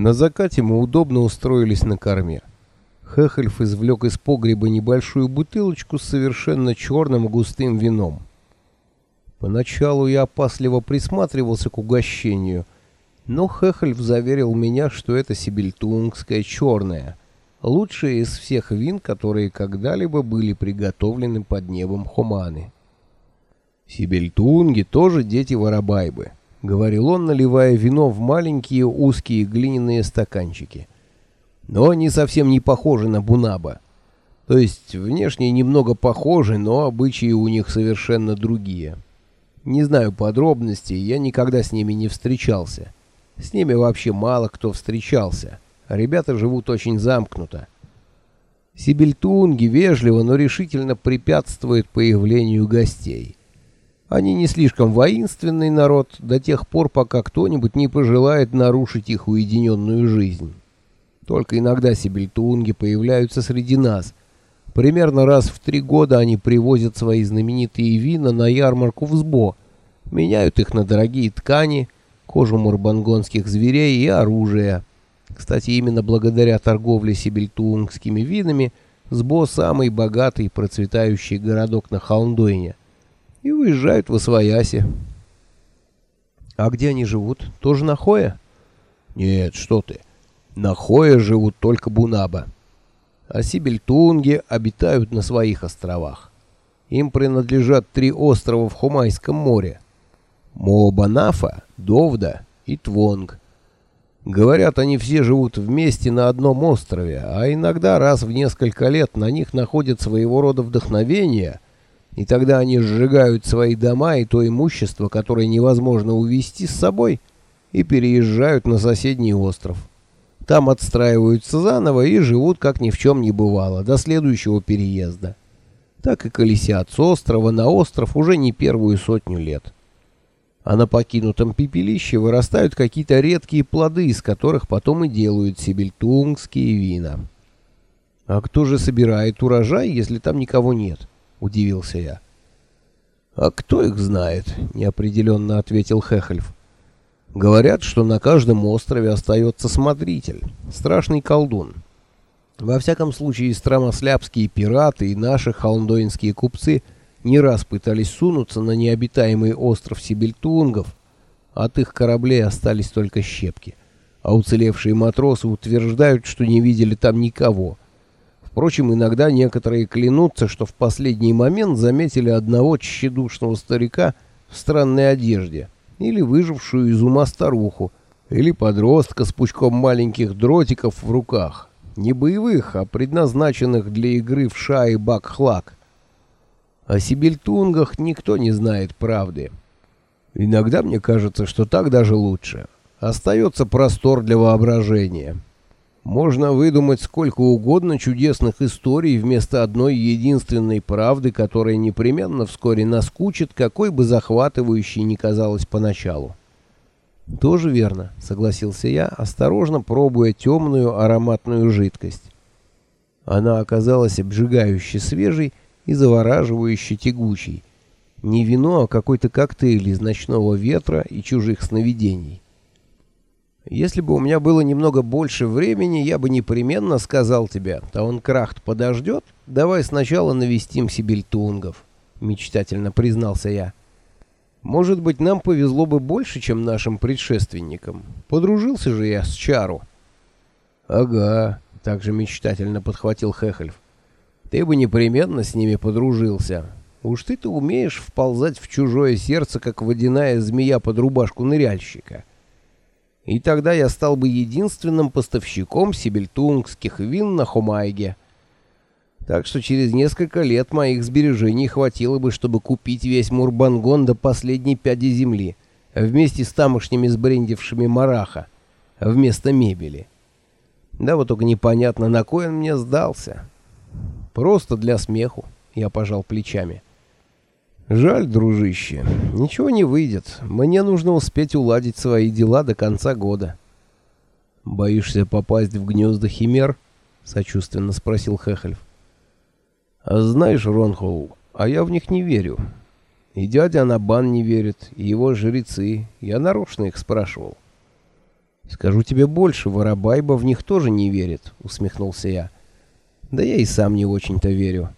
На закате мы удобно устроились на корме. Хехельф извлек из погреба небольшую бутылочку с совершенно черным густым вином. Поначалу я опасливо присматривался к угощению, но Хехельф заверил меня, что это сибильтунгское черное, лучшее из всех вин, которые когда-либо были приготовлены под небом Хуманы. Сибильтунги тоже дети Воробайбы. — говорил он, наливая вино в маленькие узкие глиняные стаканчики. «Но они совсем не похожи на Бунаба. То есть внешне немного похожи, но обычаи у них совершенно другие. Не знаю подробностей, я никогда с ними не встречался. С ними вообще мало кто встречался. Ребята живут очень замкнуто. Сибильтунги вежливо, но решительно препятствуют появлению гостей». Они не слишком воинственный народ до тех пор, пока кто-нибудь не пожелает нарушить их уединенную жизнь. Только иногда сибельтунги появляются среди нас. Примерно раз в три года они привозят свои знаменитые вина на ярмарку в Сбо, меняют их на дорогие ткани, кожу мурбангонских зверей и оружие. Кстати, именно благодаря торговле сибельтунгскими винами Сбо самый богатый и процветающий городок на Халндойне и уезжают в Освояси. А где они живут? Тоже на Хое? Нет, что ты. На Хое живут только Бунаба. А Сибельтунги обитают на своих островах. Им принадлежат три острова в Хумайском море. Мообанафа, Довда и Твонг. Говорят, они все живут вместе на одном острове, а иногда раз в несколько лет на них находят своего рода вдохновение — и тогда они сжигают свои дома и то имущество, которое невозможно увезти с собой, и переезжают на соседний остров. Там отстраиваются заново и живут, как ни в чем не бывало, до следующего переезда. Так и колесят с острова на остров уже не первую сотню лет. А на покинутом пепелище вырастают какие-то редкие плоды, из которых потом и делают сибельтунгские вина. А кто же собирает урожай, если там никого нет? — удивился я. «А кто их знает?» — неопределенно ответил Хехельф. «Говорят, что на каждом острове остается смотритель, страшный колдун. Во всяком случае, стромослябские пираты и наши холндоинские купцы не раз пытались сунуться на необитаемый остров Сибельтунгов. От их кораблей остались только щепки, а уцелевшие матросы утверждают, что не видели там никого — Впрочем, иногда некоторые клянутся, что в последний момент заметили одного тщедушного старика в странной одежде, или выжившую из ума старуху, или подростка с пучком маленьких дротиков в руках. Не боевых, а предназначенных для игры в ша и бак-хлак. О сибельтунгах никто не знает правды. Иногда мне кажется, что так даже лучше. Остается простор для воображения. Можно выдумать сколько угодно чудесных историй вместо одной единственной правды, которая непременно вскоре наскучит, какой бы захватывающей ни казалась поначалу. «Тоже верно», — согласился я, осторожно пробуя темную ароматную жидкость. Она оказалась обжигающе свежей и завораживающе тягучей. Не вино, а какой-то коктейль из ночного ветра и чужих сновидений. Если бы у меня было немного больше времени, я бы непременно сказал тебе, а он крахт подождет, давай сначала навестим Сибильтунгов, мечтательно признался я. Может быть, нам повезло бы больше, чем нашим предшественникам. Подружился же я с Чару. Ага, также мечтательно подхватил Хехельф. Ты бы непременно с ними подружился. Уж ты-то умеешь вползать в чужое сердце, как водяная змея под рубашку ныряльщика и тогда я стал бы единственным поставщиком сибельтунгских вин на Хумайге. Так что через несколько лет моих сбережений хватило бы, чтобы купить весь Мурбангон до последней пяди земли, вместе с тамошними сбрендившими мараха, вместо мебели. Да вот только непонятно, на кой он мне сдался. Просто для смеху, я пожал плечами. — Жаль, дружище, ничего не выйдет. Мне нужно успеть уладить свои дела до конца года. Боишься попасть в гнезда химер? Сочувственно спросил Хехельф. А знаешь, Ронхоу, а я в них не верю. И дядя Анабан не верит, и его жрецы. Я нарочно их спрашивал. «Скажу тебе больше, Воробайба в них тоже не верит», — усмехнулся я. «Да я и сам не очень-то верю.